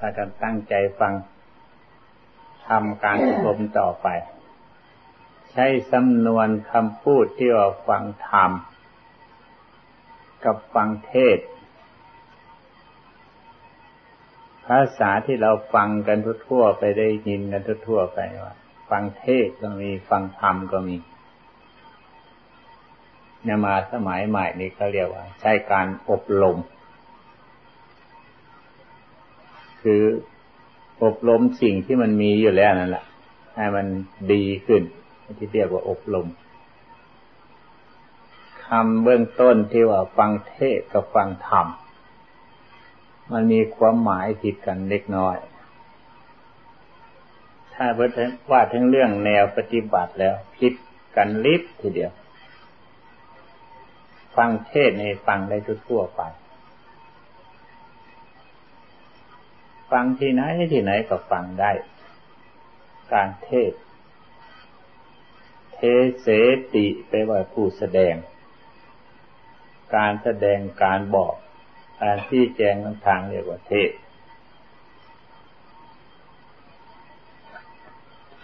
พากันตั้งใจฟังทำการอบรมต่อไป ใช้สำนวนคำพูดที่ว่าฟังธรรม กับฟังเทศ ภาษาที่เราฟังกันทั่วไปได้ยินกันทั่วไปว่า ฟังเทศก็มีฟังธรรมก็มีเนี่ยมาสมัยใหม่นี้เขาเรียกว่า ใช้การอบรม คืออบรมสิ่งที่มันมีอยู่แล้วนั่นแหละให้มันดีขึ้น ที่เรียกว่าอบรมคำเบื้องต้นที่ว่าฟังเทศกับฟังธรรม มันมีความหมายผิดกันเล็กน้อย ถ้าพื่อว่าทั้งเรื่องแนวปฏิบัติแล้วผิดกันลิบทีเดียว ฟังเทศในฟังได้ทั่วไป ฟังที่ไหนที่ไหนก็ฟังได้ การเทศ เทเสติไปว่าผู้แสดง การแสดงการบอกการที่แจงทางเรียกว่าเทศ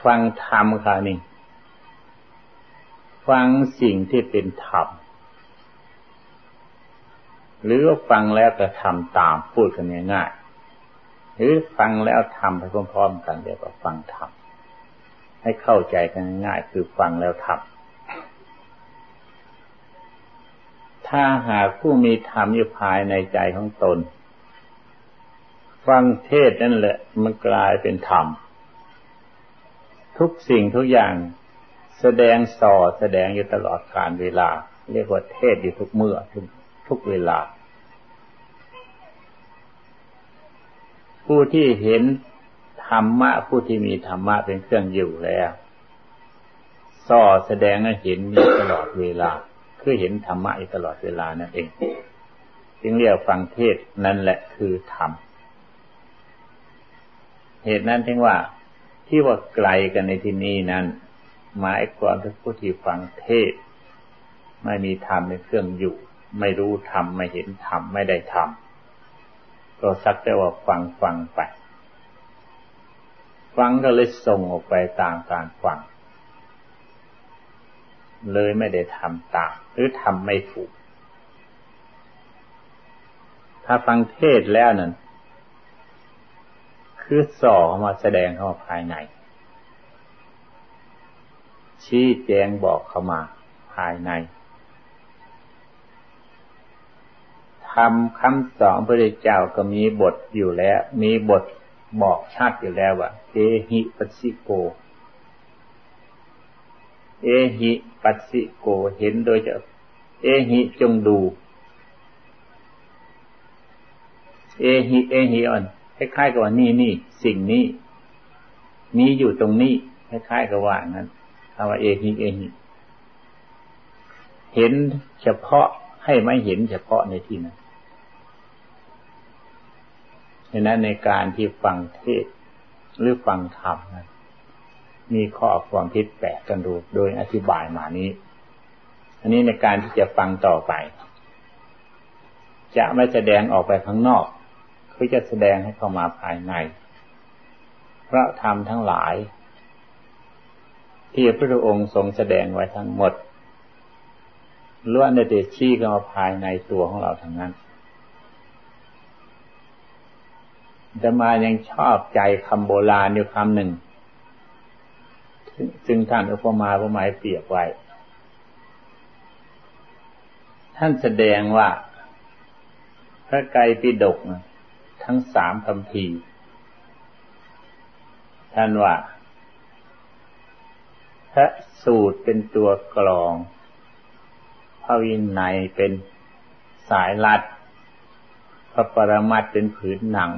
ฟังธรรมค่ะนี่ฟังสิ่งที่เป็นธรรมหรือฟังแล้วก็ทำตามพูดกันง่ายๆ หรือฟังแล้วทำไปพร้อมๆกันเรียกว่าฟังทำให้เข้าใจกันง่ายคือฟังแล้วทำถ้าหากผู้มีธรรมอยู่ภายในใจของตน ฟังเทศนั่นแหละมันกลายเป็นธรรม ทุกสิ่งทุกอย่างแสดงส่อแสดงอยู่ตลอดกาลเวลา เรียกว่าเทศอยู่ทุกเมื่อทุกทุกเวลา ผู้ที่เห็นธรรมะผู้ที่มีธรรมะเป็นเครื่องอยู่แล้วส่อแสดงให้เห็นมีตลอดเวลา คือเห็นธรรมะอยู่ตลอดเวลานั่นเองจึงเรียกฟังเทศนั่นแหละคือธรรมเหตุนั้นถึงว่าที่ว่าไกลกันในที่นี้นั้น หมายความว่าผู้ที่ฟังเทศ ไม่มีธรรมเป็นเครื่องอยู่ ไม่รู้ธรรมไม่เห็นธรรมไม่ได้ธรรม ก็สักแต่ว่าฟังฟังไป ฟังก็เลยส่งออกไปตามการฟัง เลยไม่ได้ทำตามหรือทำไม่ถูก ถ้าฟังเทศแล้วนั่นคือส่อมาแสดงเข้ามาภายใน ชี้แจงบอกเข้ามาภายใน คำคำสอนพระเจ้าก็มีบทอยู่แล้ว มีบทบอกชัดอยู่แล้วว่าเอหิปัสสิโก เอหิปัสสิโกเห็นโดยจะ เอหิจงดู เอหิเอหิอ่อนคล้ายๆกับว่านี่นี่สิ่งนี้มีอยู่ตรงนี้คล้ายๆกับว่านั้นคำว่าเอหิเอหิเห็นเฉพาะให้ไม่เห็นเฉพาะในที่นั้น ฉะนั้นในการที่ฟังเทศหรือฟังธรรมนะมีข้อความคิดแปลกกันดูโดยอธิบายมานี้ อันนี้ในการที่จะฟังต่อไป จะไม่แสดงออกไปข้างนอก คือจะแสดงให้เข้ามาภายใน พระธรรมทั้งหลาย ที่พระองค์ทรงแสดงไว้ทั้งหมดล้วนได้ชี้เข้ามาภายในตัวของเราทั้งนั้น จะมายังชอบใจคำโบราณอยู่คำหนึ่ง ซึ่งท่านอุปมาอุปไมยเปรียบไว้ ท่านแสดงว่าพระไกรปิฎกทั้งสามคำพีท่านว่า พระสูตรเป็นตัวกรอง พระวินัยเป็นสายลัด พระปรมัตเป็นผืนหนัง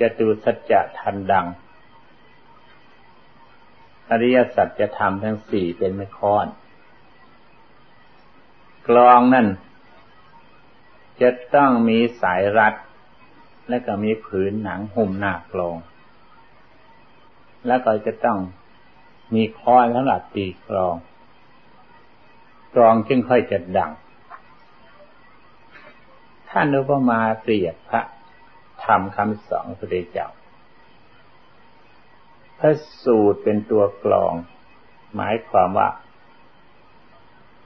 จะตูสัจจะทันดัง อริยสัจจะทำทั้งสี่เป็นไม่ค้อน กลองนั่น จะต้องมีสายรัด และก็มีผืนหนังหุ้มหน้ากลอง แล้วก็จะต้องมีค้อนสำหรับตีกลอง กลองจึงค่อยจะดังทท่านอุปมาเปรียบพระ ธรรมคำสอนพระเดชเจ้าพระสูตรเป็นตัวกลอง หมายความว่า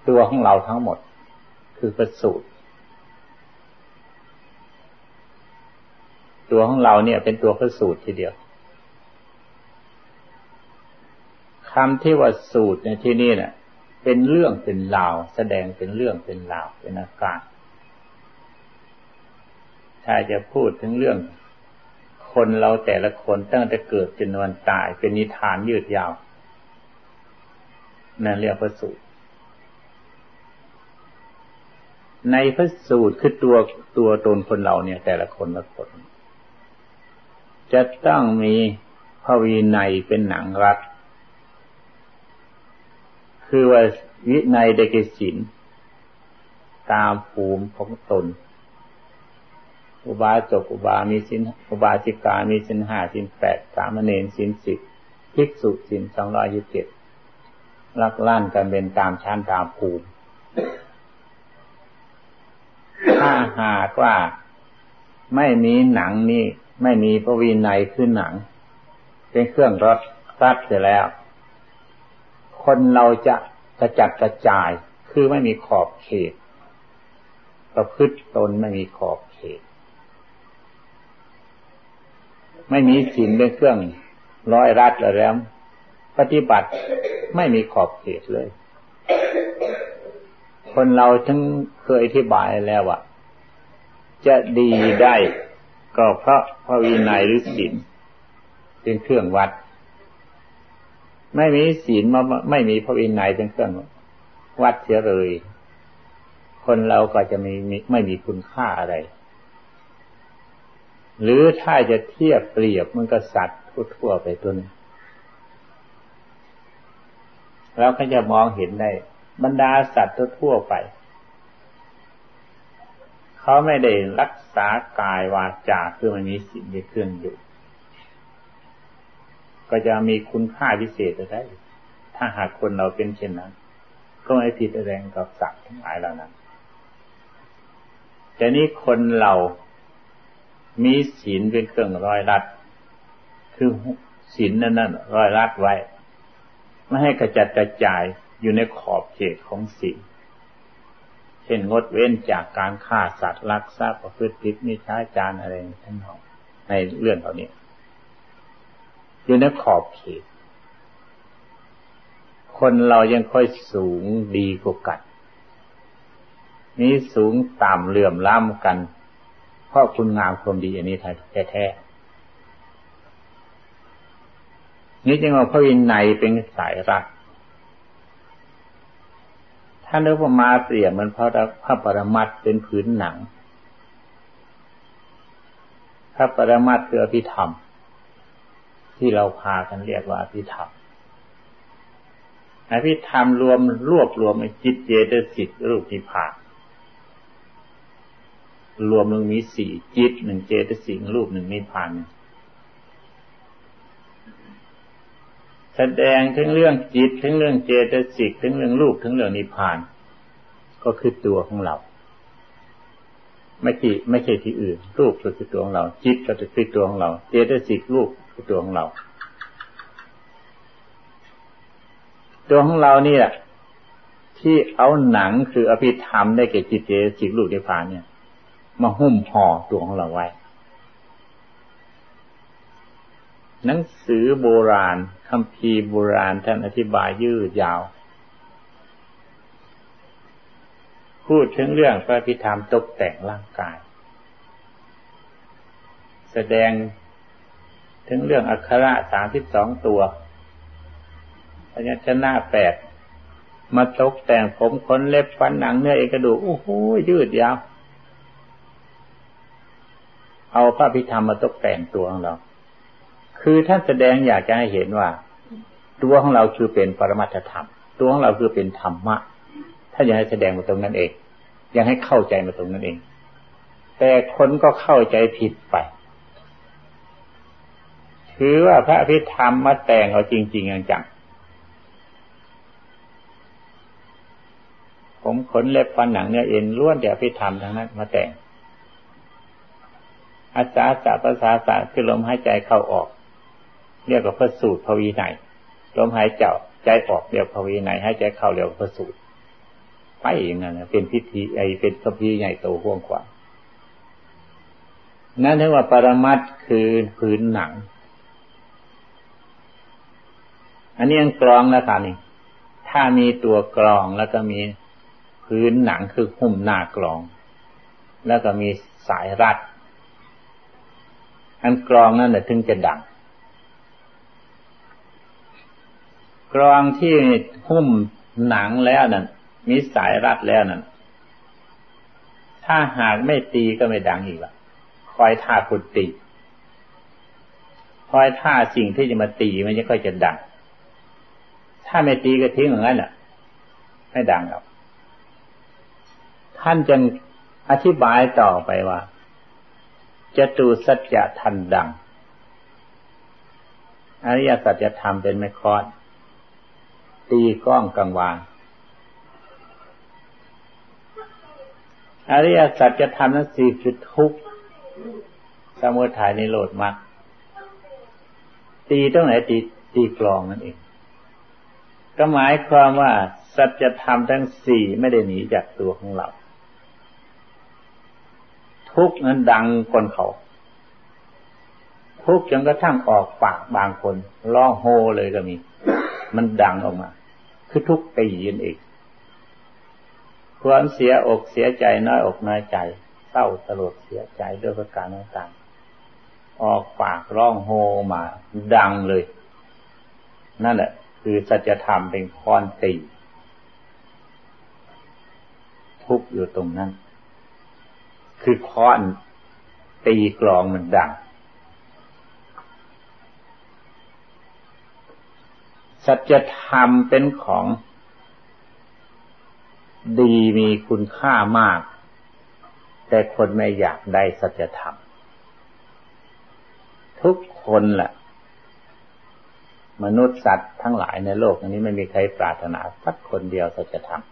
ตัวของเราทั้งหมด คือพระสูตร ตัวของเราเนี่ยเป็นตัวพระสูตรทีเดียวคำที่ว่าสูตรในที่นี้เนี่ยเป็นเรื่องเป็นราว แสดงเป็นเรื่องเป็นราวเป็นอาการ ถ้าจะพูดถึงเรื่อง คนเราแต่ละคนตั้งแต่เกิดจนวันตายเป็นนิทานยืดยาว นั่นเรียกพระสูตร ในพระสูตรคือตัวตัวตนคนเราเนี่ย แต่ละคนละคน จะต้องมีพระวีนัยเป็นหนังรักคือว่าวินัยเดกิสินตามภูมิของตน อุบาจกอุบามีสินอุบาสิกามีสินห้าสินแปดสามเณรสินสิบภิกษุสินสองร้อยยี่สิบเจ็ดลักลั่นกันเป็นตามชั้นตามภูมิถ้าหากว่าไม่มีหนังนี่ไม่มีพระวินัยขึ้นหนัง เป็นเครื่องรถรัดเสร็จแล้ว คนเราจะกระจัดกระจายคือไม่มีขอบเขตประพฤติตนไม่มีขอบเขต ไม่มีศีลเป็นเครื่องร้อยรัดแล้ว ปฏิบัติไม่มีขอบเขตเลย คนเราทั้งเคยอธิบายแล้วว่าจะดีได้ก็เพราะพระวินัยหรือศีลเป็นเครื่องวัด ไม่มีศีลมาไม่มีพระวินัยเป็นเครื่องวัดเสียเลย คนเราก็จะมีไม่มีคุณค่าอะไร หรือถ้าจะเทียบเปรียบมันก็สัตว์ทั่วไปตัวนึงเราก็จะมองเห็นได้ บรรดาสัตว์ทั่วไป เขาไม่ได้รักษากายวาจาคือมันมีสิ่งมีเครื่องอยู่ ก็จะมีคุณค่าพิเศษได้ ถ้าหากคนเราเป็นเช่นนั้น ก็ไม่ผิดแรงกับสัตว์ทั้งหลายเหล่านั้น แต่นี้คนเรา มีศีลเป็นเครื่องร้อยรัด คือศีลนั่นนั่นร้อยรัดไว้ ไม่ให้กระจัดกระจายอยู่ในขอบเขตของศีลเช่นงดเว้นจากการฆ่าสัตว์ลักทรัพย์ประพฤติผิดมิจฉาจารอะไรทั้งหมดในเรื่องเหล่านี้อยู่ในขอบเขต คนเรายังค่อยสูงดีกว่ากันนี้สูงต่ำเหลื่อมล้ำกัน ราะคุณงามความดีอันนี้แท้ๆนี่จึงเอาพระวินัยเป็นสายรักท่านเรียกว่ามาเปรียบมันพระพระปรมัตเป็นผืนหนัง พระปรมัตคืออภิธรรม ที่เราพากันเรียกว่าอภิธรรมอภิธรรมรวมรวบรวมจิตเจตสิกรูปนิพพาน รวมลงมีสี่จิตหนึ่งเจตสิกรูปหนึ่งนิพพานแสดงถึงเรื่องจิตถึงเรื่องเจตสิกถึงเรื่องรูปถึงเรื่องนิพพาน ก็คือตัวของเรา ไม่ที่ไม่ใช่ที่อื่น รูปก็คือตัวของเรา จิตก็คือตัวของเรา เจตสิกรูปคือตัวของเรา ตัวของเราเนี่ยที่เอาหนังคืออภิธรรมได้แก่จิตเจตสิกลูกเดพานเนี่ย มาหุ้มห่อตัวของเราไว้ หนังสือโบราณคำพีโบราณท่านอธิบายยืดยาว พูดถึงเรื่องพระพิธรรมตกแต่งร่างกาย แสดงถึงเรื่องอักขระสามสิบสองตัวพยัญชนะแปดมาตกแต่งผมขนเล็บฟันหนังเนื้อเอกระดูกโอ้โหยืดยาว เอาพระพิธรรมมาตกแต่งตัวของเรา คือท่านแสดงอยากจะให้เห็นว่า ตัวของเราคือเป็นปรมัตถธรรม ตัวของเราคือเป็นธรรมะถ้าอยากให้แสดงมาตรงนั้นเอง อยังให้เข้าใจมาตรงนั้นเอง แต่คนก็เข้าใจผิดไปถือว่าพระพิธรรมมาแต่งเอาจริง ๆ จังผมขนเล็บฟันหนังเนื้อเอ็นล้วนแต่พิธรรมทั้งนั้นมาแต่ง อาสาสะภาษาสะคือลมหายใจเข้าออก เรียกว่าพระสูตรพวีไหนลมหายใจใจออกเรียกพวีไหนหายใจเข้าเรียกพระสูตรไปอย่างนั้นเป็นพิธีไอเป็นคำพีใหญ่โตห่วงกว่านั่นเรียกว่าปรมัตคือพื้นหนัง อันนี้ยังกรองแล้วค่ะนี่ ถ้ามีตัวกรองแล้วก็มีพื้นหนังคือหุ้มหน้ากรอง แล้วก็มีสายรัด อันกรองนั่นแหละถึงจะดัง กรองที่หุ้มหนังแล้วนั่นมีสายรัดแล้วนั่นถ้าหากไม่ตีก็ไม่ดังอีกละคอยท่าคุณตีคอยท่าสิ่งที่จะมาตีมันจะค่อยจะดัง ถ้าไม่ตีก็ทิ้งอย่างนั้นแหละไม่ดังหรอกท่านจึงอธิบายต่อไปว่า จะตูสัจจะทันดัง อริยสัจธรรมเป็นไมคอนตีก้องกลางวานอริยสัจธรรมนั้นสี่คือทุกสมุทัยในโลดมากตีตรงไหนตีตีกลองนั่นเอง ก็หมายความว่าสัจธรรมทั้งสี่ไม่ได้หนีจากตัวของเรา ทุกนั้นดังคนเขา ทุกจนกระทั่งออกปากบางคนร้องโฮเลยก็มี มันดังออกมา คือทุกตียินเองความเสียอกเสียใจน้อยอกน้อยใจเศร้าสลดเสียใจด้วยประการต่างๆออกปากร้องโฮมา ดังเลย นั่นแหละ คือสัจธรรมเป็นค้อนตีทุกอยู่ตรงนั้น คือค้อนตีกลองมันดังสัจธรรมเป็นของดีมีคุณค่ามาก แต่คนไม่อยากได้สัจธรรม ทุกคนแหละมนุษย์สัตว์ทั้งหลายในโลก อันนี้ไม่มีใครปรารถนาสักคนเดียวสัจธรรม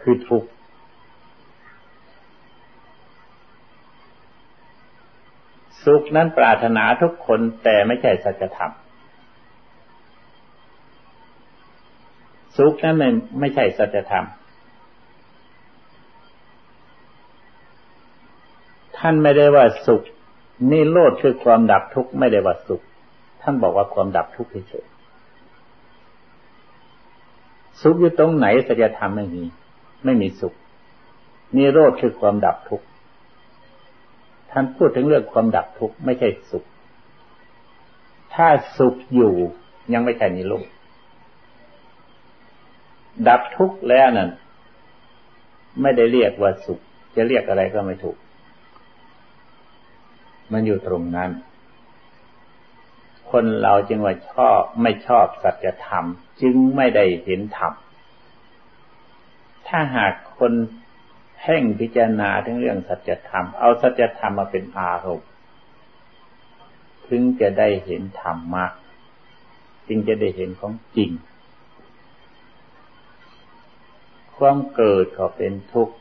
คือทุก สุขนั้นปรารถนาทุกคนแต่ไม่ใช่สัจธรรม สุขนั้นไม่ไม่ใช่สัจธรรม ท่านไม่ได้ว่าสุขนี่โลดคือความดับทุกข์ไม่ได้ว่าสุข ท่านบอกว่าความดับทุกข์เฉยสุขอยู่ตรงไหนสัจธรรมไม่มี ไม่มีสุขนี่โลดคือความดับทุกข์ ท่านพูดถึงเรื่องความดับทุกข์ไม่ใช่สุข ถ้าสุขอยู่ยังไม่ใช่นิโรธดับทุกข์แล้วนั่นไม่ได้เรียกว่าสุข จะเรียกอะไรก็ไม่ถูก มันอยู่ตรงนั้น คนเราจึงว่าชอบไม่ชอบสัจธรรม จึงไม่ได้เห็นธรรม ถ้าหากคน เพ่งพิจารณาถึงเรื่องสัจธรรม เอาสัจธรรมมาเป็นอารมณ์ ถึงจะได้เห็นธรรมมากจึงจะได้เห็นของจริง ความเกิดก็เป็นทุกข์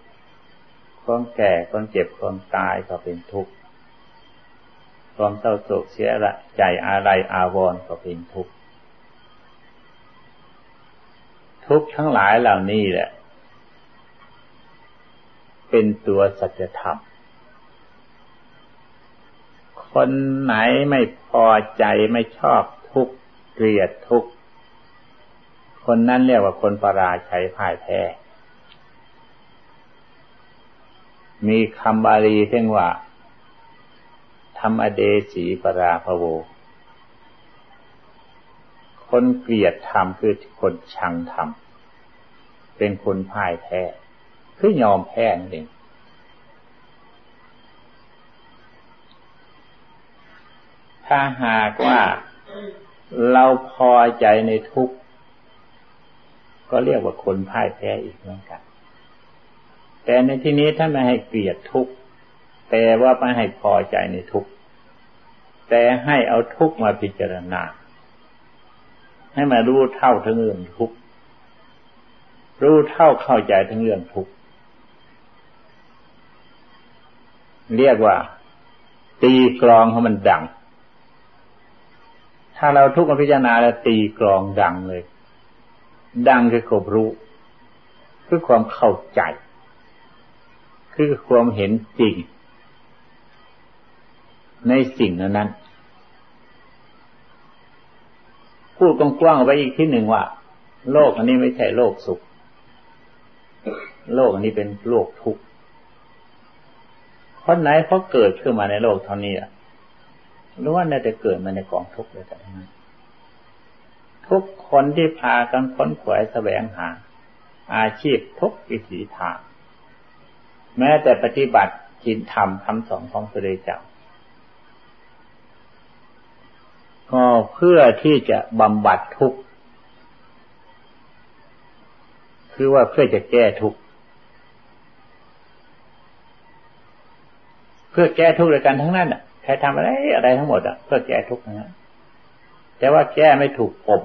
ความแก่ความเจ็บความตายก็เป็นทุกข์ ความเศร้าโศกเสียละใจอะไรอาวรก็เป็นทุกข์ ทุกข์ทั้งหลายเหล่านี้แหละ เป็นตัวสัจธรรม คนไหนไม่พอใจไม่ชอบทุกเกลียดทุก คนนั้นเรียกว่าคนประราชัยพ่ายแพ้ มีคำบาลีเรียกว่าธรรมเดสีปราภโว คนเกลียดธรรมคือคนชังธรรม เป็นคนพ่ายแพ้ คือยอมแพ้นั่นเองถ้าหากว่าเราพอใจในทุกข์ก็เรียกว่าคนพ่ายแพ้อีกเหมือนกัน แต่ในที่นี้ท่านไม่ให้เกลียดทุกข์แต่ว่าไม่ให้พอใจในทุกข์แต่ให้เอาทุกข์มาพิจารณา ให้มารู้เท่าทั้งเรื่องทุกข์รู้เท่าเข้าใจทั้งเรื่องทุกข์ เรียกว่า ตีกรองให้มันดัง ถ้าเราทุกข์มาพิจารณาแล้วตีกรองดังเลย ดังคือความรู้คือความเข้าใจ คือความเห็นจริง ในสิ่งนั้นพูดกว้างๆไปอีกที่หนึ่งว่า โลกอันนี้ไม่ใช่โลกสุข โลกอันนี้เป็นโลกทุกข์ เพราะไหนเพราะเกิดขึ้นมาในโลกเท่านี้อะรู้ว่าน่าจะเกิดมาในกองทุกข์เลยแต่นั้นทุกคนที่พากันค้นขวายแสวงหา อาชีพทุกวิถีทาง แม้แต่ปฏิบัติจินธรรมคำสอนของพระเจ้าก็เพื่อที่จะบำบัดทุกข์ คือว่าเพื่อจะแก้ทุกข์ พื่อแก้ทุกข์ด้วยกันทั้งนั้นอะใครทำอะไรอะไรทั้งหมดอะเพื่อแก้ทุกข์นะแต่ว่าแก้ไม่ถูกปม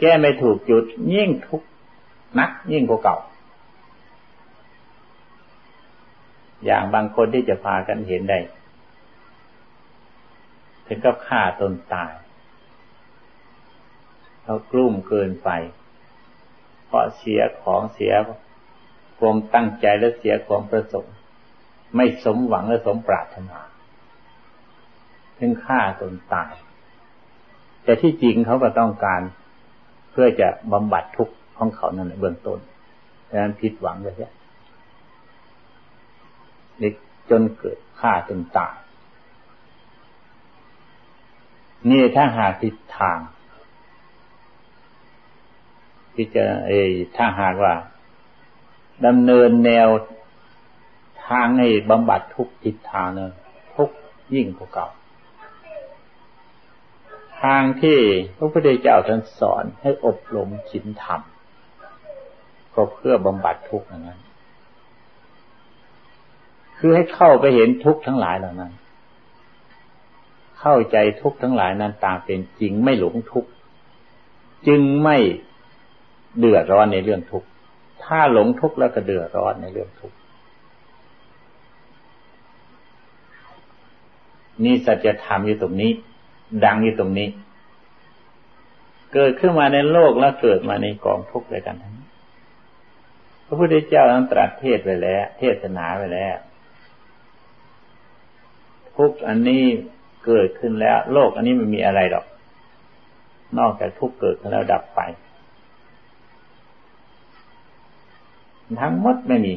แก้ไม่ถูกจุดยิ่งทุกข์นักยิ่งกว่าเก่า อย่างบางคนที่จะพากันเห็นได้ถึงกับฆ่าตนตายเขากลุ้มเกินไปเพราะเสียของเสียความตั้งใจและเสียความประสงค์ ไม่สมหวังและสมปรารถนาถึงฆ่าตนตาย แต่ที่จริงเขาก็ต้องการเพื่อจะบำบัดทุกข์ของเขานั่นเบื้องต้นดังนั้นผิดหวังเลยเนี่ยจนเกิดฆ่าตนตายนี่ถ้าหากผิดทางที่จะเอถ้าหากว่าดำเนินแนว ทางให้บำบัดทุกผิดทางเนยทุกยิ่งกว่าเก่า ทางที่พระพุทธเจ้าท่านสอนให้อบรมชินธรรม ก็เพื่อบำบัดทุกข์นั้น คือให้เข้าไปเห็นทุกข์ทั้งหลายเหล่านั้น เข้าใจทุกข์ทั้งหลายนั้นตามเป็นจริงไม่หลงทุกข์จึงไม่เดือดร้อนในเรื่องทุกข์ ถ้าหลงทุกข์แล้วก็เดือดร้อนในเรื่องทุกข์ นี่สัจธรรมอยู่ตรงนี้ ดังอยู่ตรงนี้ เกิดขึ้นมาในโลกแล้วเกิดมาในกองทุกข์เลยกันทั้งนี้พระพุทธเจ้านั้นตรัสเทศไว้แล้ว เทศนาไว้แล้ว ทุกอันนี้เกิดขึ้นแล้ว โลกอันนี้มันมีอะไรหรอก นอกจากทุกเกิดขึ้นแล้วดับไป ทั้งหมดไม่มี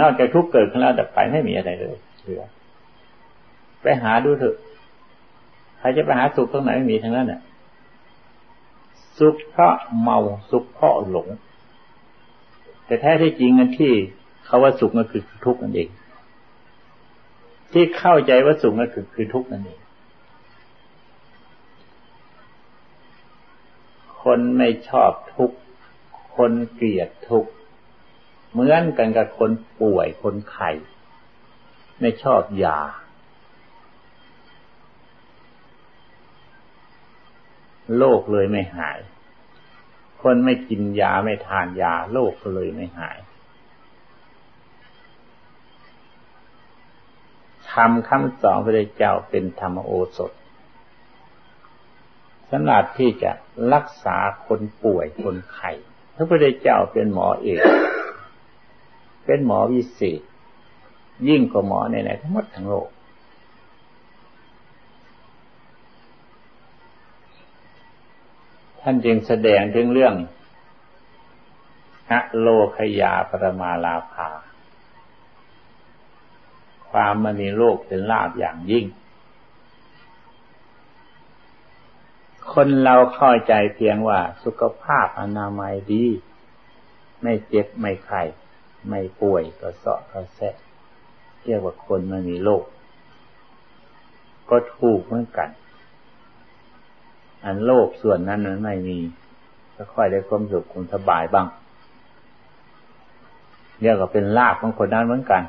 นอกจากทุกเกิดขึ้นแล้วดับไปไม่มีอะไรเลยเหลือ ไปหาดูเถอะใครจะไปหาสุขตรงไหนไม่มีทั้งนั้นน่ะ สุขเพราะเมาสุขเพราะหลง แต่แท้ที่จริงอันที่เขาว่าสุขมันคือทุกข์นั่นเอง ที่เข้าใจว่าสุขนั่นคือคือทุกข์นั่นเอง คนไม่ชอบทุกข์คนเกลียดทุกข์เหมือนกันกับคนป่วยคนไข้ไม่ชอบยา โรคเลยไม่หาย คนไม่กินยาไม่ทานยาโรคเลยไม่หายธรรมคำสอนพระเจ้าเป็นธรรมโอสถสำหรับที่จะรักษาคนป่วยคนไข้พระพุทธเจ้าเป็นหมอเอก เป็นหมอวิเศษ ยิ่งกว่าหมอในไหนทั้งหมดทั้งโลก ท่านจึงแสดงถึงเรื่องอะโลคยาปรมาลาภา ความมณีโลกเป็นลาบอย่างยิ่ง คนเราเข้าใจเพียงว่าสุขภาพอนามัยดี ไม่เจ็บไม่ไข้ไม่ป่วยก็เสาะก็แสะเรียกว่าคนมณีโลก ก็ถูกเหมือนกัน อันโลกส่วนนั้นนั้นไม่มีก็ค่อยได้ความสุขความสบายบ้างเรียกว่าเป็นลาบของคนนั้นเหมือนกัน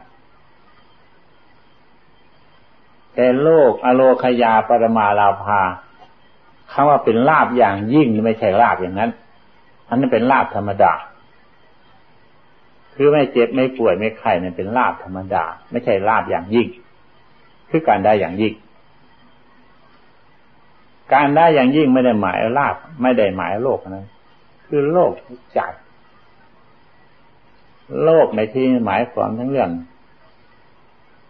แต่โลกอโลคยาปรมาลาภาคำว่าเป็นลาบอย่างยิ่งไม่ใช่ลาบอย่างนั้น อันนั้นเป็นลาบธรรมดาคคือไม่เจ็บไม่ป่วยไม่ไข้นั่นเป็นลาบธรรมดา ไม่ใช่ลาบอย่างยิ่ง คือการได้อย่างยิ่ง การได้อย่างยิ่งไม่ได้หมายลาบไม่ได้หมายโลกนะคือโลกใจโลกในที่หมายความทั้งเรื่อง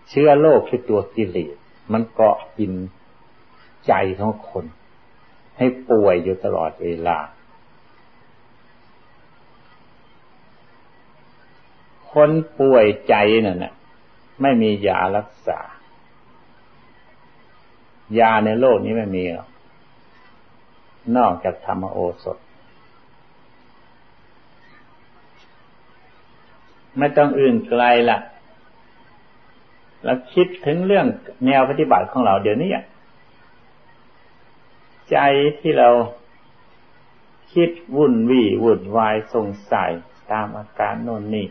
เชื้อโลกคือตัวกิเลสมันเกาะกินใจของคน ให้ป่วยอยู่ตลอดเวลา คนป่วยใจนั่นนะไม่มียารักษา ยาในโลกนี้ไม่มีหรอก นอกจากธรรมโอสถ ไม่ต้องอื่นไกลละเราคิดถึงเรื่องแนวปฏิบัติของเราเดี๋ยวนี้ใจที่เราคิดวุ่นวี่วุ่นวายสงสัยตามอาการโน่นนี่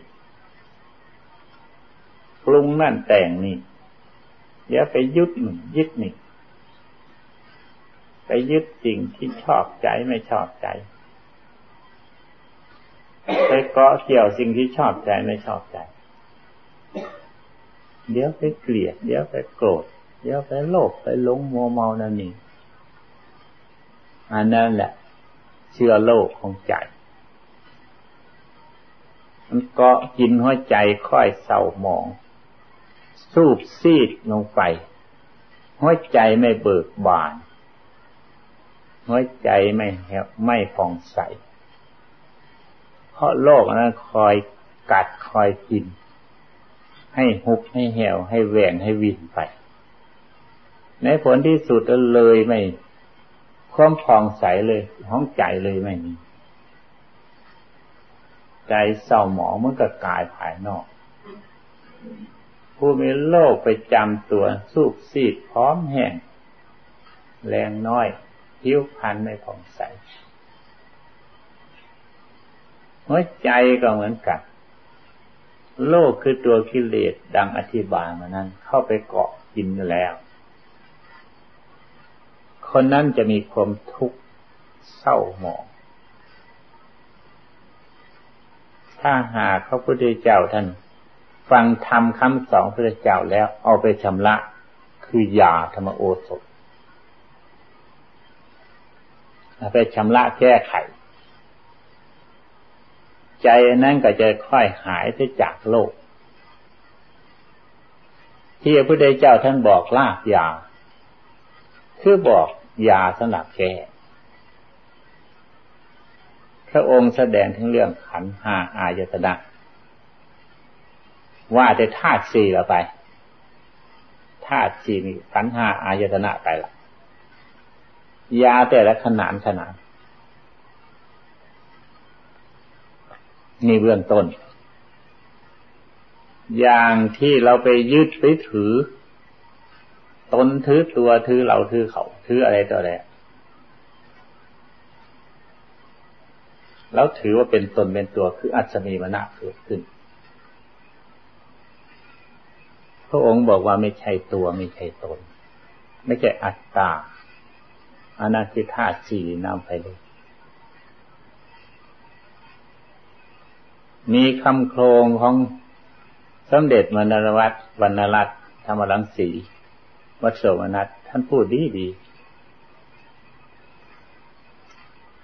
ปรุงนั่นแต่งนี่เดี๋ยวไปยึดยึดนี่ ไปยึดสิ่งที่ชอบใจไม่ชอบใจไปเกาะเกี่ยวสิ่งที่ชอบใจไม่ชอบใจ เดี๋ยวไปเกลียด เดี๋ยวไปโกรธ เดี๋ยวไปโลภไปหลงมัวเมานั่นนี่อันนั้นแหละ เชื่อโลกของใจ มันเกาะกินหัวใจค่อยเศร้าหมอง สูบซีดลงไป หัวใจไม่เบิกบาน หัวใจไม่ไม่ฟองใส เพราะโลกนั้นคอยกัดคอยกิน ให้หุบให้แหวให้แหวงให้วินไป ในผลที่สุดเลยไม่ความผ่องใสเลยห้องใจเลยไม่มีใจเศร้าหมองมันก็กายภายนอก ผู้มีโลกไปจำตัวสูบซีดพร้อมแห้งแรงน้อย ผิวพันไม่ผ่องใสหัวใจก็เหมือนกันโลกคือตัวกิเลสดังอธิบายมานั้น เข้าไปเกาะกินแล้ว คนนั้นจะมีความทุกข์เศร้าหมอง ถ้าหากพระพุทธเจ้าท่าน ฟังธรรมคำสอนพระเจ้าแล้วเอาไปชำระคือยาธรรมโอสถ ไปชำระแก้ไข ใจนั้นก็จะค่อยหายไปจากโลก ที่พระพุทธเจ้าท่านบอกลากยา คือบอกยาสำหรับแก้พระองค์แสดงถึงเรื่องขันห้าอายตนะว่าจะธาตุสี่เราไปธาตุสี่ขันห้าอายตนะไปละ ยาแต่ละขนานขนานนี่เบื้องต้น อย่างที่เราไปยึดไปถือ ตนถือตัวถือเราถือเขาถืออะไรต่ออะไรแล้วถือว่าเป็นตนเป็นตัวคืออัศมีมณะเกิดขึ้น พระองค์บอกว่าไม่ใช่ตัวไม่ใช่ตน ไม่ใช่อัตตา อนาคิธาสี่นำไปเลยมีคำโครงของสมเด็จมนรวัตวรรณรัตน์ธรรมรังสี วัดโสมนัสท่านพูดดีดี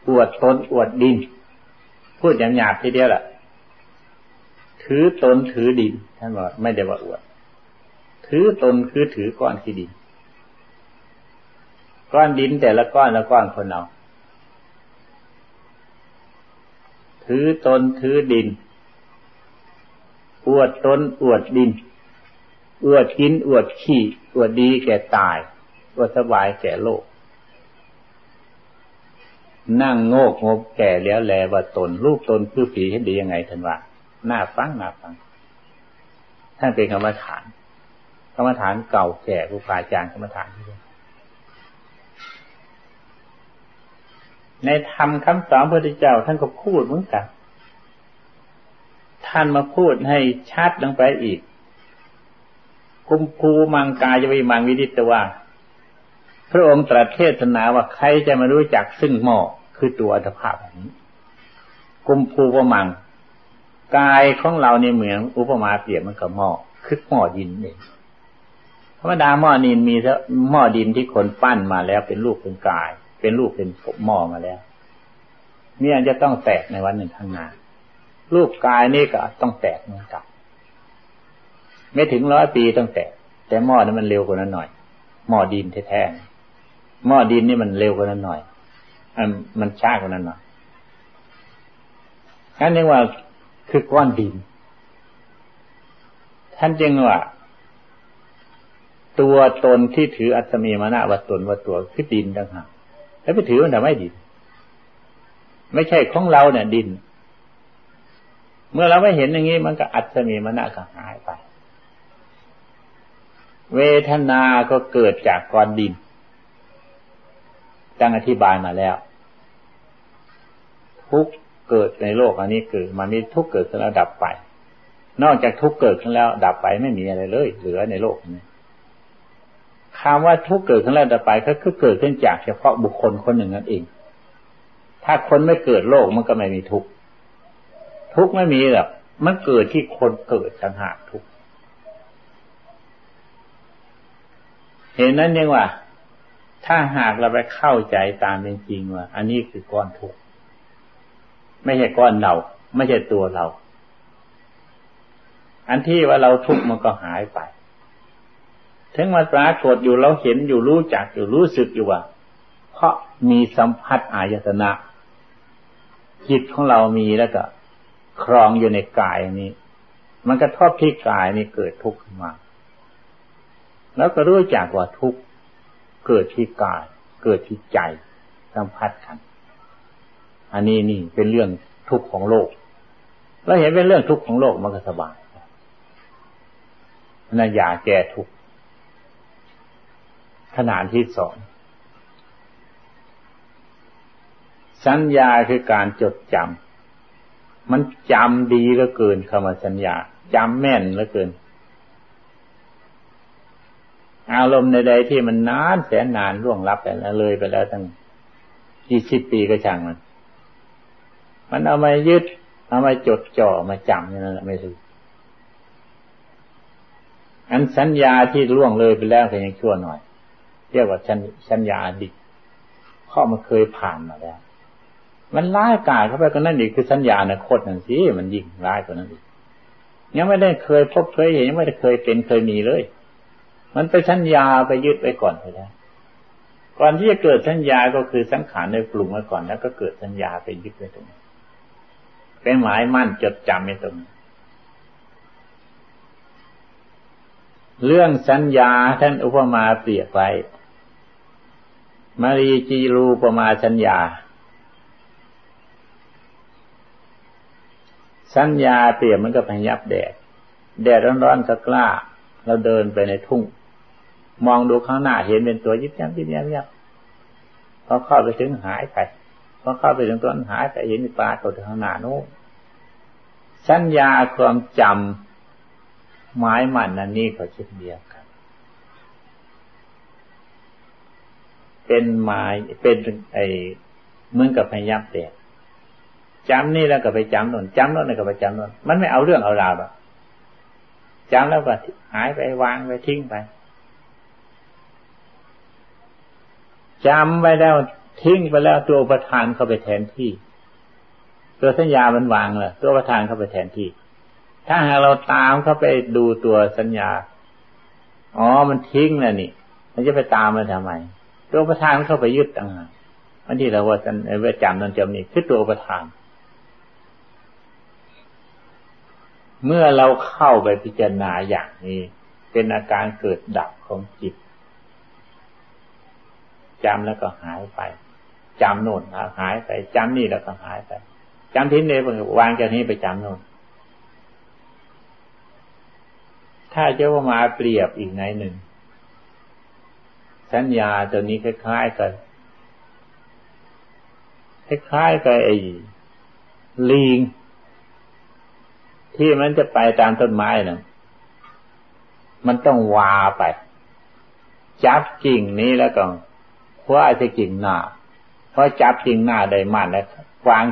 อวดตนอวดดิน พูดอย่างหยาบทีเดียวแหละถือตนถือดินท่านบอกไม่ได้ว่าอวด ถือตนคือถือก้อนที่ดิน ก้อนดินแต่ละก้อนละก้อนคนเอาถือตนถือดิน อวดตนอวดดิน อวดกินอวดขี้ อวดดีแก่ตาย อวดสบายแก่โลก นั่งโง่งบแก่แล้วแลว่าตนรูปตนคือผีให้ดียังไงท่านว่าหน้าฟังหน้าฟัง ท่านเป็นกรรมฐานกรรมฐานเก่าแก่ผู้ปาจารย์กรรมฐานที่ ในธรรมคำสอนพระพุทธเจ้าท่านก็พูดเหมือนกันท่านมาพูดให้ชัดลงไปอีกคุมภูมังกายวิมังวิดิตว่า พระองค์ตรัสเทศนาว่าใครจะมารู้จักซึ่งหม้อคือตัวอัตภาพนี้ กุมภูวมัง กายของเราในเหมือนอุปมาเปรียบมันกับหม้อคือหม้อดินเองธรรมดาหม้อดินมีหม้อดินที่คนปั้นมาแล้วเป็นรูปเป็นกาย เป็นรูปเป็นหม้อมาแล้วเนี่อันจะต้องแตกในวันหนึ่งข้างหน้ารูปกายนี่ก็ต้องแตกเหมือนกันไม่ถึงร้อยปีต้องแตก แต่หม้อนั้นมันเร็วกว่านั้นหน่อย หม้อดินแท้ๆหม้อดินนี่มันเร็วกว่านั้นหน่อยมันมันช้ากว่านั้นหน่อยนั่นเรียกว่าคือก้อนดิน ท่านจึงว่า ตัวตนที่ถืออัตมีมานะวัตตนวัตตัวคือดินต่างหาก แล้วไปถือมันแต่ไม่ดิน ไม่ใช่ของเราเนี่ยดิน เมื่อเราไม่เห็นอย่างนี้มันก็อัตมีมานะก็หายไป เวทนาก็เกิดจากก้อนดินตั้งอธิบายมาแล้ว ทุกเกิดในโลกอันนี้เกิดมันมีทุกเกิดขึ้นแล้วดับไป นอกจากทุกเกิดขึ้นแล้ว ดับไปไม่มีอะไรเลย เหลือในโลกนี้ คำว่าทุกเกิดขึ้นแล้วดับไปก็คือเกิดขึ้นจากเฉพาะบุคคลคนหนึ่งนั่นเอง ถ้าคนไม่เกิดโลกมันก็ไม่มีทุกทุกไม่มีหรอกมันเกิดที่คนเกิดต่างหากทุกเห็นนั้นยังว่า ถ้าหากเราไปเข้าใจตามเป็นจริงว่า อันนี้คือก้อนทุกไม่ใช่ก้อนเรา ไม่ใช่ตัวเรา อันที่ว่าเราทุกมันก็หายไป ถึงมาปรากฏอยู่เราเห็นอยู่รู้จักอยู่รู้สึกอยู่ว่า เพราะมีสัมผัสอายตนะ จิตของเรามีแล้วก็ ครองอยู่ในกายนี้ มันกระทบที่กายนี้เกิดทุกข์ขึ้นมา แล้วก็รู้จักว่าทุกข์เกิดที่กาย เกิดที่ใจสัมผัสกัน อันนี้นี่เป็นเรื่องทุกข์ของโลกเราเห็นเป็นเรื่องทุกข์ของโลกมันก็สบายนั่นยาแก้ทุกข์ ขนาดที่สองสัญญาคือการจดจำมันจำดีเหลือเกินคำว่าสัญญาจำแม่นเหลือเกิน อารมณ์ในใดที่มันนานแสนนานล่วงลับไปแล้วเลยไปแล้วตั้งยี่สิบปีก็ช่างมัน มันเอามายึด เอามาจดจ่อมาจำนั่นแหละไม่ถูกอันสัญญาที่ล่วงเลยไปแล้วก็ยังชั่วหน่อย เรียกว่าสัญญาอดีตข้อมันเคยผ่านมาแล้ว มันร้ายกาจเข้าไปก็นั่นอีกคือสัญญาในโคตรนั่นสิมันยิ่งร้ายกว่านั้นอีกยังไม่ได้เคยพบเคยเห็นยังไม่ได้เคยเป็นเคยมีเลย มันไปสัญญาไปยึดไปก่อนไปแล้วก่อนที่จะเกิดสัญญาก็คือสังขารในปรุงมาก่อนแล้วก็เกิดสัญญาไปยึดไปตรงนี้เป็นหมายมั่นจดจำในตรงเรื่องสัญญาท่านอุปมาเปรียบไว้ มารีจีรูปมาสัญญา สัญญาเปรียบมันก็พยับแดด แดดร้อนๆก็กล้า เราเดินไปในทุ่ง มองดูข้างหน้าเห็นเป็นตัวยิบยับยิบยับยับพอเข้าไปถึงหายไปพอเข้าไปถึงต้นหายไปเห็นปลาตัวข้างหน้าโน้นสัญญาความจำหมายมันนันนี่ก็เช่นเดียวกัน เป็นหมายเป็นไอเหมือนกับพยับแดดจำนี่แล้วก็ไปจำนนจำนนแล้วก็ไปจำนนมันไม่เอาเรื่องเอาราวหรอกจำแล้วก็หายไปวางไปทิ้งไปจำไปแล้วทิ้งไปแล้วตัวประธานเข้าไปแทนที่ ตัวสัญญามันวางเลยตัวประธานเข้าไปแทนที่ ถ้าหากเราตามเข้าไปดูตัวสัญญา อ๋อมันทิ้งแล้วนี่ มันจะไปตามมันทำไม ตัวประธานเข้าไปยึดต่างหากอันที่เราว่าเวจำนั่นจำนี่คือตัวประธาน เมื่อเราเข้าไปพิจารณาอย่างนี้ เป็นอาการเกิดดับของจิตจำแล้วก็หายไปจำโน่นหายไปจำนี่แล้วก็หายไปจำทิ้งเลยวางจากนี้ไปจำโน่นถ้าจะว่ามาเปรียบอีกในหนึ่ง สัญญาตัวนี้คล้ายๆกันคล้ายๆกับไอ้ลิงที่มันจะไปตามต้นไม้น่ะมันต้องวาไป จับกิ่งนี้แล้วก็คว้าจะกิ่งหน้าพอจับกิ่งหน้าได้มันแล้ววาง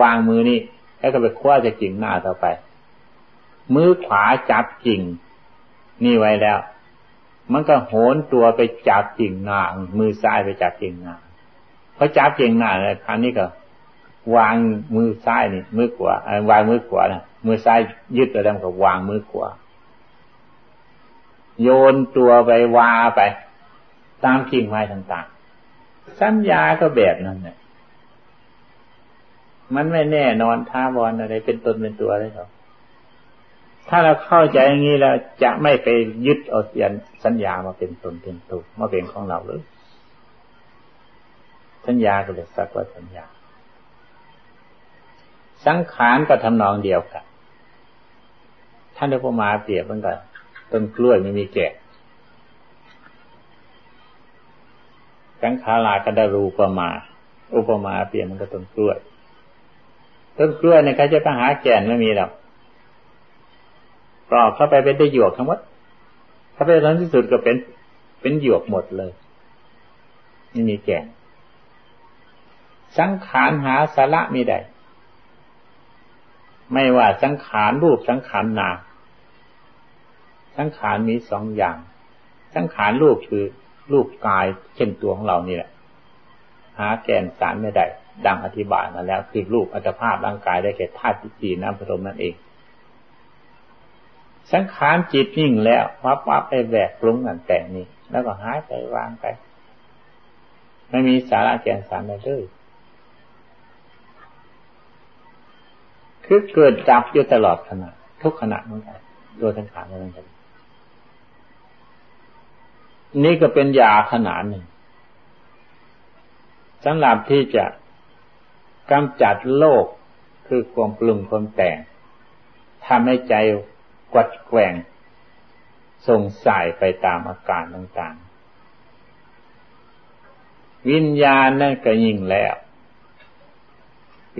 วางมือนี่แล้วก็ไปคว้าจะกิ่งหน้าต่อไป มือขวาจับกิ่งนี่ไว้แล้ว มันก็โหนตัวไปจับกิ่งหน้ามือซ้ายไปจับกิ่งหน้าพอจับกิ่งหน้าเลยครั้นี้ก็วางมือซ้ายนี่มือขวาวางมือขวานะมือซ้ายยึดตัวแล้วก็วางมือขวาโยนตัวไปวาไป ตามกิ่งไม้ต่างๆ สัญญาก็แบบนั้นเนี่ยมันไม่แน่นอนท้าวรอะไรเป็นตนเป็นตัวเลยครับ ถ้าเราเข้าใจอย่างนี้แล้วจะไม่ไปยึดเอาเสสัญญามาเป็นตนเป็นตัวมาเป็นของเราเลยสัญญาก็เลยสักว่าสัญญา สังขารก็ทำนองเดียวกันท่านได้พมาเปรียบเหมือนกันต้นกล้วยไม่มีแก่สังขารากระดารูปมา อุปมาเปรียบมันก็ต้นกล้วย ต้นกล้วยเนี่ยใครจะไปหาแก่นไม่มีหรอก ปลอกเข้าไปเป็นได้หยวกทั้งหมดถ้าไปท้งที่สุดก็เป็นเป็นหยวกหมดเลยไม่มีแก่นสังขารหาสาระมีได้ ไม่ว่าสังขารรูปสังขารนามสังขารมีสองอย่าง สังขารรูปคือรูปกายเช่นตัวของเรานี่แหละ หาแก่นสารไม่ได้ ดังอธิบายมาแล้ว คือรูปอัตภาพร่างกายได้แก่ธาตุสี่น้ำพรมนั่นเอง สังขารจิตนิ่งแล้ววับวับไปแบกปรุงนั่นแต่งนี่แล้วก็หายไปวางไป ไม่มีสาระแก่นสารใดเลย คือเกิดจับอยู่ตลอดขณะ ทุกขณะเหมือนกันตัวสังขารเหมือนกันนี่ก็เป็นยาขนาดหนึ่งสำหรับที่จะกำจัดโลกคือความปรุงความแต่งทำให้ใจ กวัดแกว่งส่งสายไปตามอาการต่างๆ วิญญาณนั่นก็ยิ่งแล้ว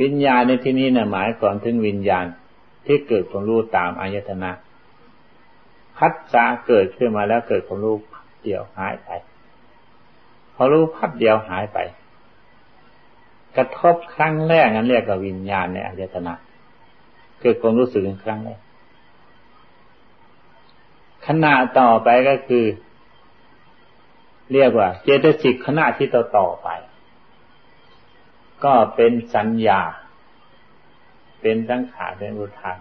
วิญญาณในที่นี้นะหมายความถึงวิญญาณที่เกิดความรู้ตามอายตนะพัฒนาเกิดขึ้นมาแล้วเกิดความรู้เดียวหายไปพอรู้พับเดียวหายไป กระทบครั้งแรกนั้นเรียกว่าวิญญาณในอายตนะเกิดความรู้สึกครั้งแรก ขณะต่อไปก็คือ เรียกว่า เจตสิกขณะที่ต่อต่อไป ก็เป็นสัญญา เป็นสังขารเป็นอุทาน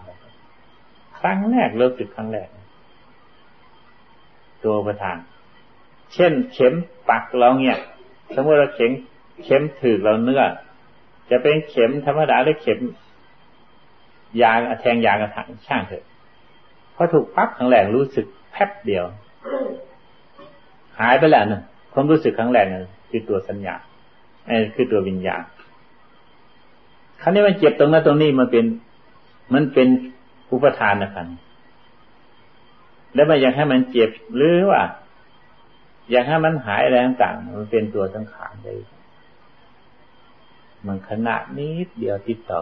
ครั้งแรกเริ่มสึกครั้งแรก ตัวประธาน เช่น เข็มปักเราเนี่ย สมมติเราเข็มเข็มถือเราเนื้อจะเป็นเข็มธรรมดาหรือเข็มยางแทงยางกระถางช่างเถอะ พอถูกปักครั้งแรกรู้สึกแป๊บเดียว หายไปแล้วนึงความรู้สึกครั้งแรกนั่นคือตัวสัญญาไอ้คือตัววิญญาณครั้นี้มันเจ็บตรงนั้นตรงนี้มันเป็น มันเป็นอุปทานนะครับแล้วมันยังให้มันเจ็บหรือว่า อยากให้มันหายอะไรต่างๆมันเป็นตัวสังขารได้มันขนาดนิดเดียวติดต่อ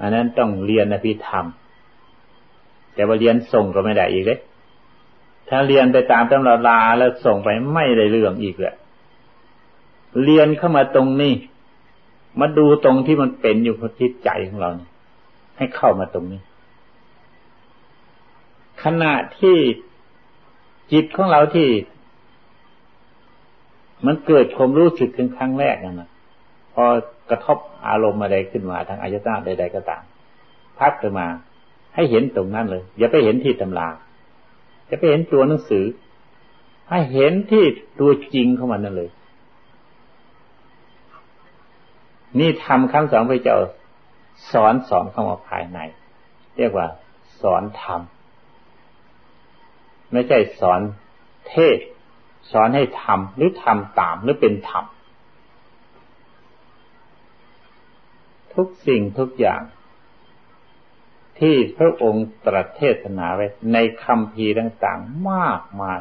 อันนั้นต้องเรียนอภิธรรม แต่ว่าเรียนส่งก็ไม่ได้อีกเลยถ้าเรียนไปตามตำราลาแล้วส่งไปไม่ได้เรื่องอีกเลยเรียนเข้ามาตรงนี้ มาดูตรงที่มันเป็นอยู่ที่ใจของเราให้เข้ามาตรงนี้ ขณะที่จิตของเราที่ มันเกิดความรู้สึกถึงครั้งแรกนั่นนะพอกระทบอารมณ์อะไรขึ้นมาทางอายตนะใด ๆ ก็ตามพักขึ้นมา ให้เห็นตรงนั้นเลย อย่าไปเห็นที่ตำราจะไปเห็นตัวหนังสือ ให้เห็นที่ตัวจริงของมันนั่นเลย นี่ทำคำสอนพระเจ้าสอนสอนเข้ามาภายใน เรียกว่า สอนธรรมไม่ใช่สอนเทศ สอนให้ทำหรือทำตามหรือเป็นธรรมทุกสิ่งทุกอย่าง ที่พระองค์ตรัสเทศนาไว้ ในคำพีต่างๆมากมาย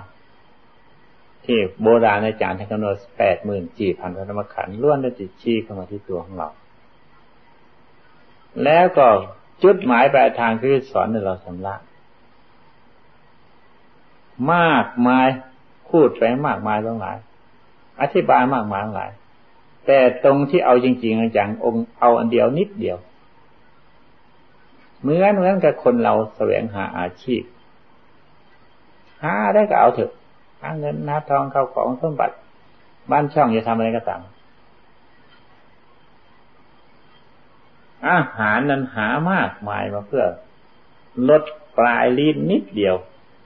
ที่โบราณอาจารย์ท่านกำหนดแปดหมื่นจีพันธรรมขันล้วนได้จิตชี้เข้ามาที่ตัวของเรา แล้วก็จุดหมายปลายทางคือสอนให้เราสำลักมากมายพูดไปมากมายต้องหลาย อธิบายมากมายหลาย แต่ตรงที่เอาจริงๆจังองค์เอาอันเดียวนิดเดียว เหมือนเหมือนกับคนเราแสวงหาอาชีพ หาได้ก็เอาเถอะหาเงินหาทองเข้าของสมบัติ บ้านช่องจะทำอะไรก็ตามอาหารนั้นหามากมายมาเพื่อ ลดปลายลิ้นนิดเดียว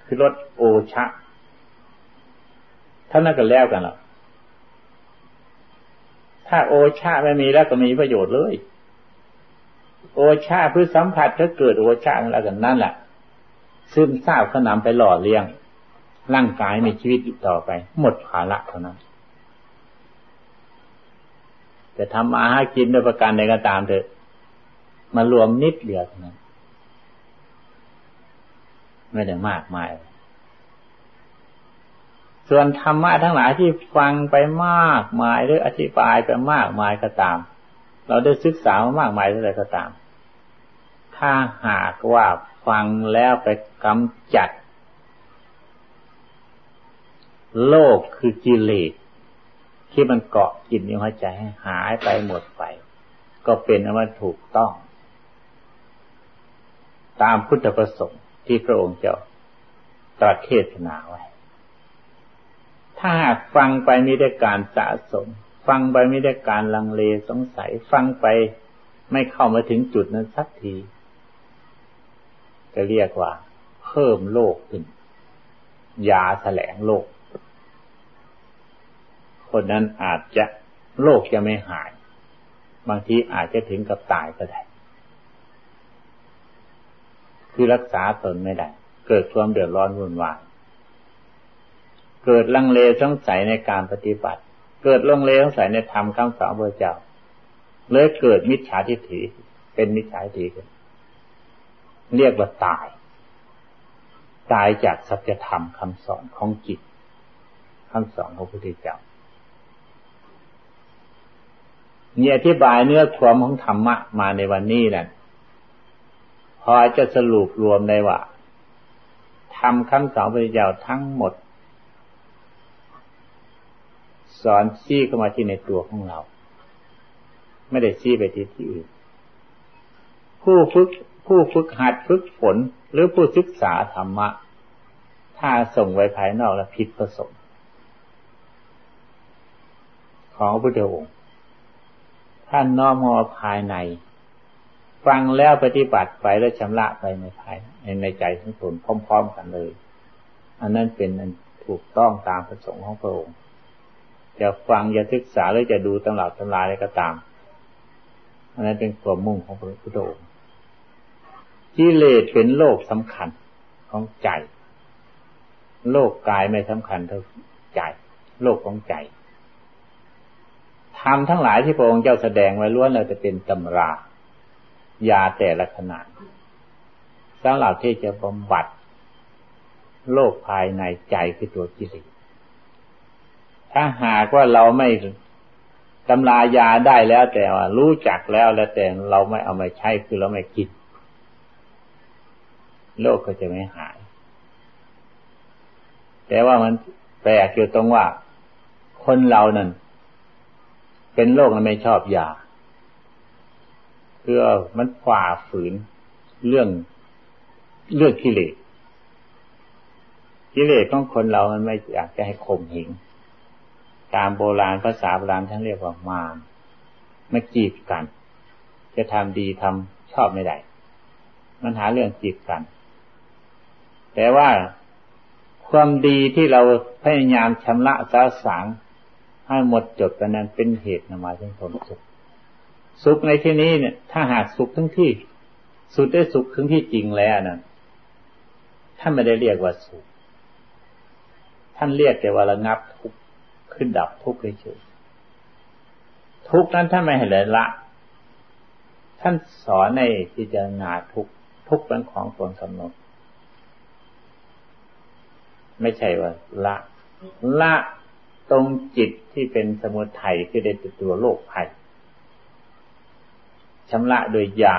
คือลดโอชะท่านั้นก็แล้วกันหรอถ้าโอชาไม่มีแล้วก็มีประโยชน์เลย โอชาเพื่อสัมผัสถ้าเกิดโอชาแล้วกันนั่นแหละซึมซาบขนำไปหล่อเลี้ยง ร่างกายมีชีวิตต่อไป หมดภาระเท่านั้นจะทำมาหากินโดยประการใดก็ตามเถอะมารวมนิดเดียวเท่านั้นไม่ได้มากมาย ส่วนธรรมะทั้งหลายที่ฟังไปมากมายหรืออธิบายไปมากมายก็ตาม เราได้ศึกษามามากมายเท่าไรก็ตาม ถ้าหากว่าฟังแล้วไปกำจัด โลกคือกิเลสที่มันเกาะกินในหัวใจให้หายไปหมดไป ก็เป็นว่าถูกต้อง ตามพุทธประสงค์ที่พระองค์เจ้าตรัสเทศนาไว้ ถ้าหากฟังไปไม่ได้การสะสม ฟังไปไม่ได้การลังเลสงสัย ฟังไปไม่เข้ามาถึงจุดนั้นสักที จะเรียกว่า เพิ่มโลกขึ้น ยาแสลงโลก คนนั้นอาจจะโลกจะไม่หาย บางทีอาจจะถึงกับตายก็ได้ คือรักษาตนไม่ได้ เกิดความเดือดร้อนวุ่นวายเกิดลังเลสงสัยในการปฏิบัติ เกิดลังเลสงสัยในธรรมคำสอนพระเจ้าเลยเกิดมิจฉาทิฏฐิเป็นมิจฉาทิฏฐิ เรียกว่าตาย ตายจากสัจธรรมคำสอนของจิตคำสอนของพระพุทธเจ้าเนี่ยอธิบายเนื้อความของธรรมะมาในวันนี้นั่นพอจะสรุปรวมได้ว่าทำคำสอนพระเจ้าทั้งหมด สอนชี้เข้ามาที่ในตัวของเรา ไม่ได้ชี้ไปที่ที่อื่น ผู้ฝึก ผู้ฝึกหัดฝึกฝนหรือผู้ศึกษาธรรมะ ถ้าส่งไว้ภายนอกแล้วผิดผสมของพระพุทธองค์ท่านน้อมมาภายใน ฟังแล้วปฏิบัติไปแล้วชำระไปในภายในในใจของตนพร้อม ๆ กันเลย อันนั้นเป็นถูกต้องตามประสงค์ของพระองค์จะฟังจะศึกษาหรือจะดูตำราตำราอะไรก็ตาม อันนั้นเป็นความมุ่งของพระพุทธองค์ กิเลสเป็นโลกสำคัญของใจ โลกกายไม่สำคัญเท่าใจ โลกของใจธรรมทั้งหลายที่พระองค์เจ้าแสดงไว้ล้วนแล้วจะเป็นตำรา ยาแต่ละขนาดสำหรับที่จะบำบัดโรคภายในใจคือตัวกิเลสถ้าหากว่าเราไม่ตำรายาได้แล้วแต่ว่ารู้จักแล้วแล้วแต่เราไม่เอามาใช้คือเราไม่กิน โรคก็จะไม่หาย แต่ว่ามันแปลกอยู่ตรงว่า คนเรานั่นเป็นโรคมันไม่ชอบยาคือมันฝ่าฝืนเรื่องเรื่องกิเลสกิเลสของคนเรามันไม่อยากจะให้ข่มหิง ตามโบราณภาษาโบราณท่านเรียกว่ามารไม่จีบกัน จะทำดีทำชอบไม่ได้ มันหาเรื่องจีบกัน แต่ว่าความดีที่เราพยายามชำระสาสางให้หมดจดกันนั้นเป็นเหตุนำมาถึงผลสุข สุขในที่นี้เนี่ย ถ้าหากสุขทั้งที่ สุดได้สุขทั้งที่จริงแล้วนะท่านไม่ได้เรียกว่าสุข ท่านเรียกแต่ว่าระงับทุกข์ขึ้นดับทุกข์เฉยทุกข์นั้นท่านไม่ให้เลยละ ท่านสอนในพิจารณาทุกข์ทุกข์เป็นของตนกำหนด ไม่ใช่ว่าละ ละตรงจิตที่เป็นสมุทัยคือเป็นตัวโลกภัยชำระโดยยา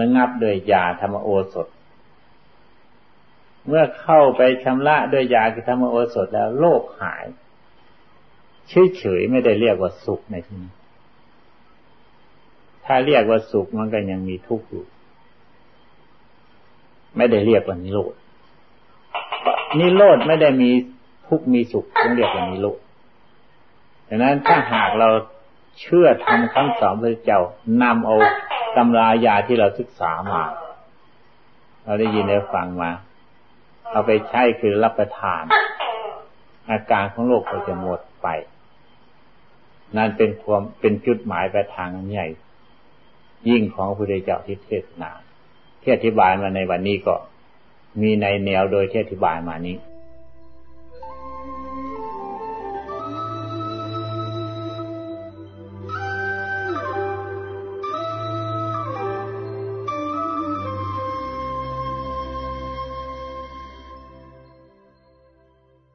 ระงับโดยยาธรรมโอสถ เมื่อเข้าไปชำระด้วยยาคือธรรมโอสถแล้วโรคหายเฉยๆไม่ได้เรียกว่าสุขในที่นี้ถ้าเรียกว่าสุขมันก็ยังมีทุกข์อยู่ ไม่ได้เรียกว่านิโรธ นิโรธไม่ได้มีทุกมีสุขต้องเรียกว่านิโรธดังนั้นถ้าหากเราเชื่อทำคำสอนพระเจ้านำเอาตำรายาที่เราศึกษามา เราได้ยินได้ฟังมา เอาไปใช้คือรับประทาน อาการของโรคก็จะหมดไป นั่นเป็นความเป็นจุดหมายปลายทางใหญ่ ยิ่งของพระพุทธเจ้าที่เทศนาที่อธิบายมาในวันนี้ก็ มีในแนวโดยที่อธิบายมานี้